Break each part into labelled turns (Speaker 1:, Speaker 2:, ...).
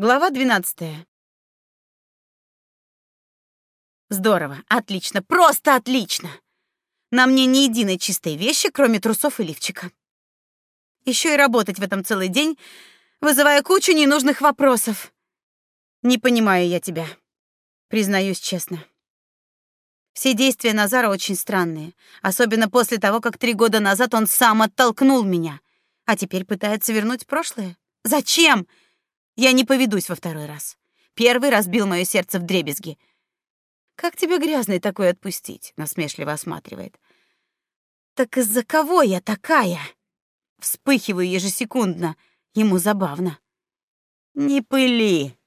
Speaker 1: Глава 12. Здорово, отлично, просто отлично. На мне ни единой чистой вещи, кроме трусов и лифчика. Еще и работать в этом целый день, вызывая кучу ненужных вопросов. Не понимаю я тебя, признаюсь честно. Все действия Назара очень странные, особенно после того, как три года назад он сам оттолкнул меня, а теперь пытается вернуть прошлое. Зачем? Я не поведусь во второй раз. Первый разбил мое сердце в дребезги. Как тебе грязный такой отпустить? насмешливо осматривает. Так из-за кого я такая? Вспыхиваю ежесекундно. Ему забавно. Не пыли,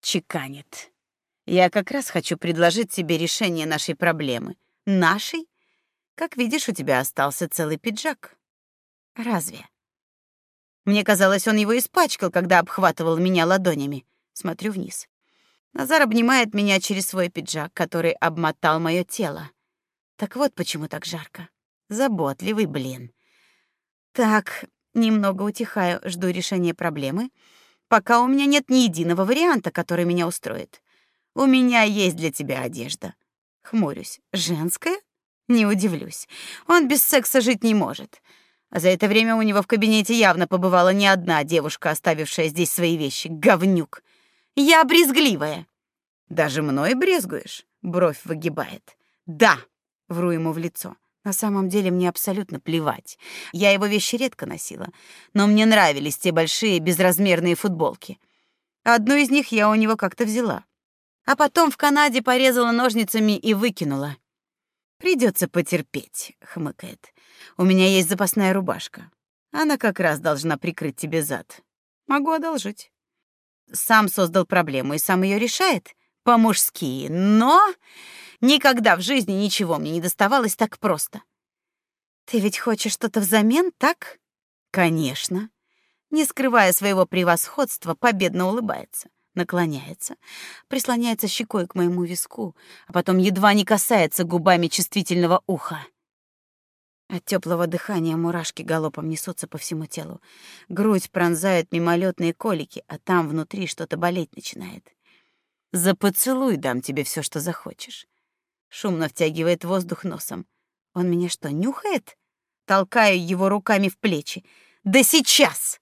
Speaker 1: чеканит. Я как раз хочу предложить тебе решение нашей проблемы. Нашей? Как видишь, у тебя остался целый пиджак. Разве? Мне казалось, он его испачкал, когда обхватывал меня ладонями. Смотрю вниз. Назар обнимает меня через свой пиджак, который обмотал мое тело. Так вот почему так жарко. Заботливый, блин. Так, немного утихаю, жду решения проблемы, пока у меня нет ни единого варианта, который меня устроит. У меня есть для тебя одежда. Хмурюсь. Женская? Не удивлюсь. Он без секса жить не может. А за это время у него в кабинете явно побывала не одна девушка, оставившая здесь свои вещи. Говнюк. Я брезгливая. Даже мной брезгуешь? Бровь выгибает. Да, вру ему в лицо. На самом деле мне абсолютно плевать. Я его вещи редко носила, но мне нравились те большие безразмерные футболки. Одну из них я у него как-то взяла. А потом в Канаде порезала ножницами и выкинула. Придется потерпеть, хмыкает. У меня есть запасная рубашка. Она как раз должна прикрыть тебе зад. Могу одолжить. Сам создал проблему и сам ее решает по-мужски, но никогда в жизни ничего мне не доставалось так просто. Ты ведь хочешь что-то взамен, так? Конечно. Не скрывая своего превосходства, победно улыбается, наклоняется, прислоняется щекой к моему виску, а потом едва не касается губами чувствительного уха. От теплого дыхания мурашки галопом несутся по всему телу. Грудь пронзает мимолетные колики, а там внутри что-то болеть начинает. За поцелуй дам тебе все, что захочешь. Шумно втягивает воздух носом. Он меня что, нюхает? Толкаю его руками в плечи. Да сейчас!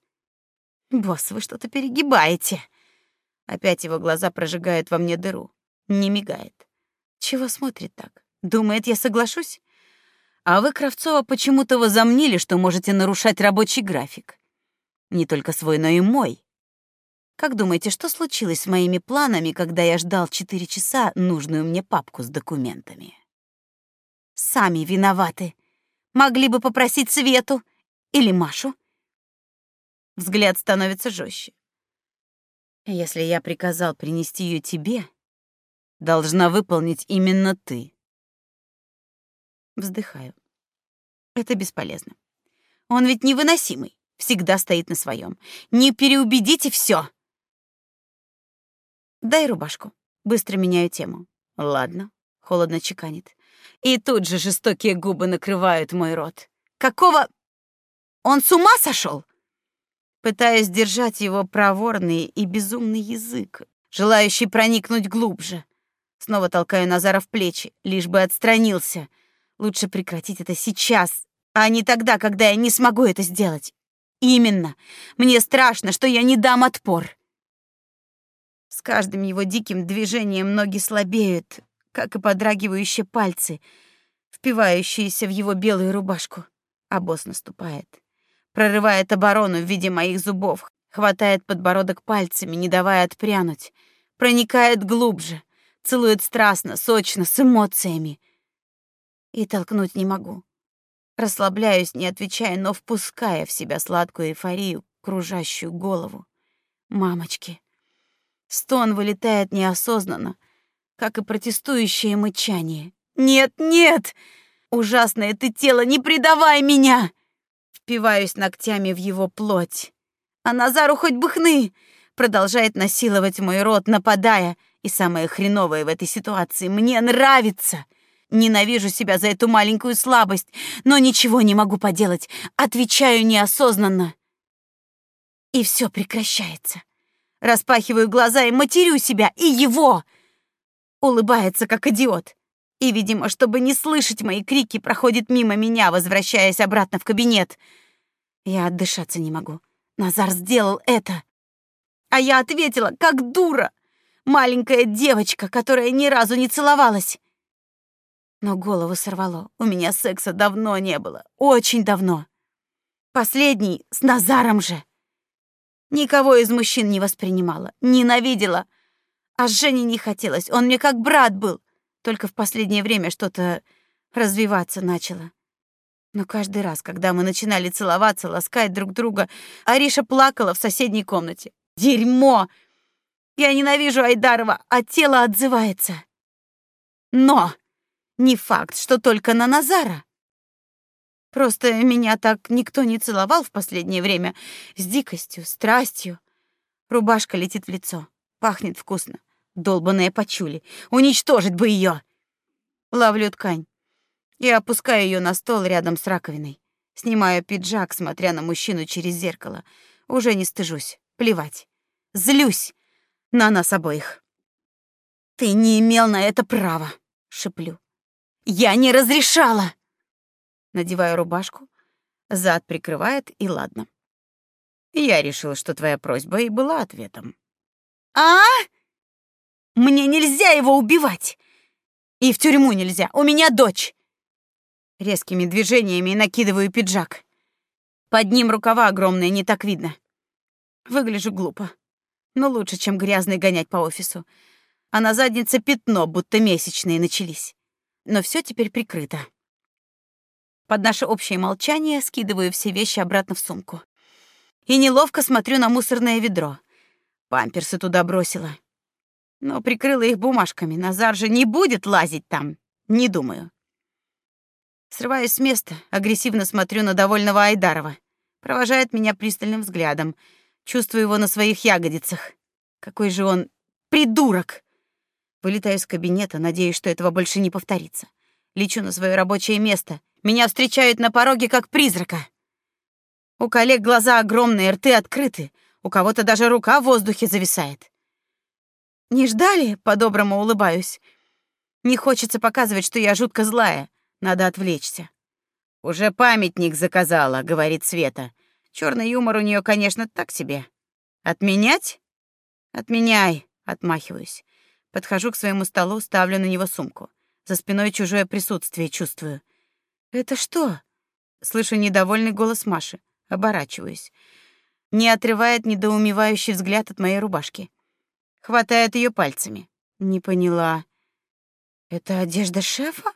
Speaker 1: Босс, вы что-то перегибаете. Опять его глаза прожигают во мне дыру. Не мигает. Чего смотрит так? Думает, я соглашусь? А вы, Кравцова, почему-то возомнили, что можете нарушать рабочий график. Не только свой, но и мой. Как думаете, что случилось с моими планами, когда я ждал четыре часа нужную мне папку с документами? Сами виноваты. Могли бы попросить Свету или Машу. Взгляд становится жестче. Если я приказал принести ее тебе, должна выполнить именно ты. Вздыхаю. Это бесполезно. Он ведь невыносимый, всегда стоит на своем. Не переубедите все. Дай рубашку. Быстро меняю тему. Ладно, холодно чеканит. И тут же жестокие губы накрывают мой рот. Какого Он с ума сошел? Пытаюсь держать его проворный и безумный язык, желающий проникнуть глубже. Снова толкаю Назара в плечи, лишь бы отстранился. Лучше прекратить это сейчас, а не тогда, когда я не смогу это сделать. Именно. Мне страшно, что я не дам отпор. С каждым его диким движением ноги слабеют, как и подрагивающие пальцы, впивающиеся в его белую рубашку. А босс наступает, прорывает оборону в виде моих зубов, хватает подбородок пальцами, не давая отпрянуть, проникает глубже, целует страстно, сочно, с эмоциями и толкнуть не могу. Расслабляюсь, не отвечая, но впуская в себя сладкую эйфорию, кружащую голову. Мамочки. Стон вылетает неосознанно, как и протестующее мычание. Нет, нет! Ужасное ты тело, не предавай меня! Впиваюсь ногтями в его плоть. А Назару хоть бы хны! Продолжает насиловать мой рот, нападая. И самое хреновое в этой ситуации — мне нравится — Ненавижу себя за эту маленькую слабость, но ничего не могу поделать. Отвечаю неосознанно. И все прекращается. Распахиваю глаза и матерю себя, и его. Улыбается, как идиот. И, видимо, чтобы не слышать мои крики, проходит мимо меня, возвращаясь обратно в кабинет. Я отдышаться не могу. Назар сделал это. А я ответила, как дура. Маленькая девочка, которая ни разу не целовалась. Но голову сорвало. У меня секса давно не было. Очень давно. Последний с Назаром же. Никого из мужчин не воспринимала, ненавидела. А с Женей не хотелось, он мне как брат был. Только в последнее время что-то развиваться начало. Но каждый раз, когда мы начинали целоваться, ласкать друг друга, Ариша плакала в соседней комнате. Дерьмо! Я ненавижу Айдарова, а тело отзывается. Но не факт, что только на Назара. Просто меня так никто не целовал в последнее время с дикостью, страстью. Рубашка летит в лицо, пахнет вкусно. Долбаная пачули, уничтожить бы ее. Ловлю ткань и опускаю ее на стол рядом с раковиной. Снимаю пиджак, смотря на мужчину через зеркало. Уже не стыжусь, плевать. Злюсь на нас обоих. Ты не имел на это права, шеплю. Я не разрешала. Надеваю рубашку, зад прикрывает, и ладно. Я решила, что твоя просьба и была ответом. А? Мне нельзя его убивать. И в тюрьму нельзя. У меня дочь. Резкими движениями накидываю пиджак. Под ним рукава огромные, не так видно. Выгляжу глупо. Но лучше, чем грязный гонять по офису. А на заднице пятно, будто месячные начались. Но все теперь прикрыто. Под наше общее молчание скидываю все вещи обратно в сумку. И неловко смотрю на мусорное ведро. Памперсы туда бросила. Но прикрыла их бумажками. Назар же не будет лазить там. Не думаю. Срываюсь с места, агрессивно смотрю на довольного Айдарова. Провожает меня пристальным взглядом. Чувствую его на своих ягодицах. Какой же он придурок! Вылетаю из кабинета, надеюсь, что этого больше не повторится. Лечу на свое рабочее место, меня встречают на пороге как призрака. У коллег глаза огромные, рты открыты, у кого-то даже рука в воздухе зависает. Не ждали? По-доброму улыбаюсь. Не хочется показывать, что я жутко злая. Надо отвлечься. Уже памятник заказала, говорит Света. Черный юмор у нее, конечно, так себе. Отменять? Отменяй, отмахиваюсь. Подхожу к своему столу, ставлю на него сумку. За спиной чужое присутствие чувствую. Это что? Слышу недовольный голос Маши. Оборачиваюсь. Не отрывает недоумевающий взгляд от моей рубашки. Хватает ее пальцами. Не поняла. Это одежда шефа?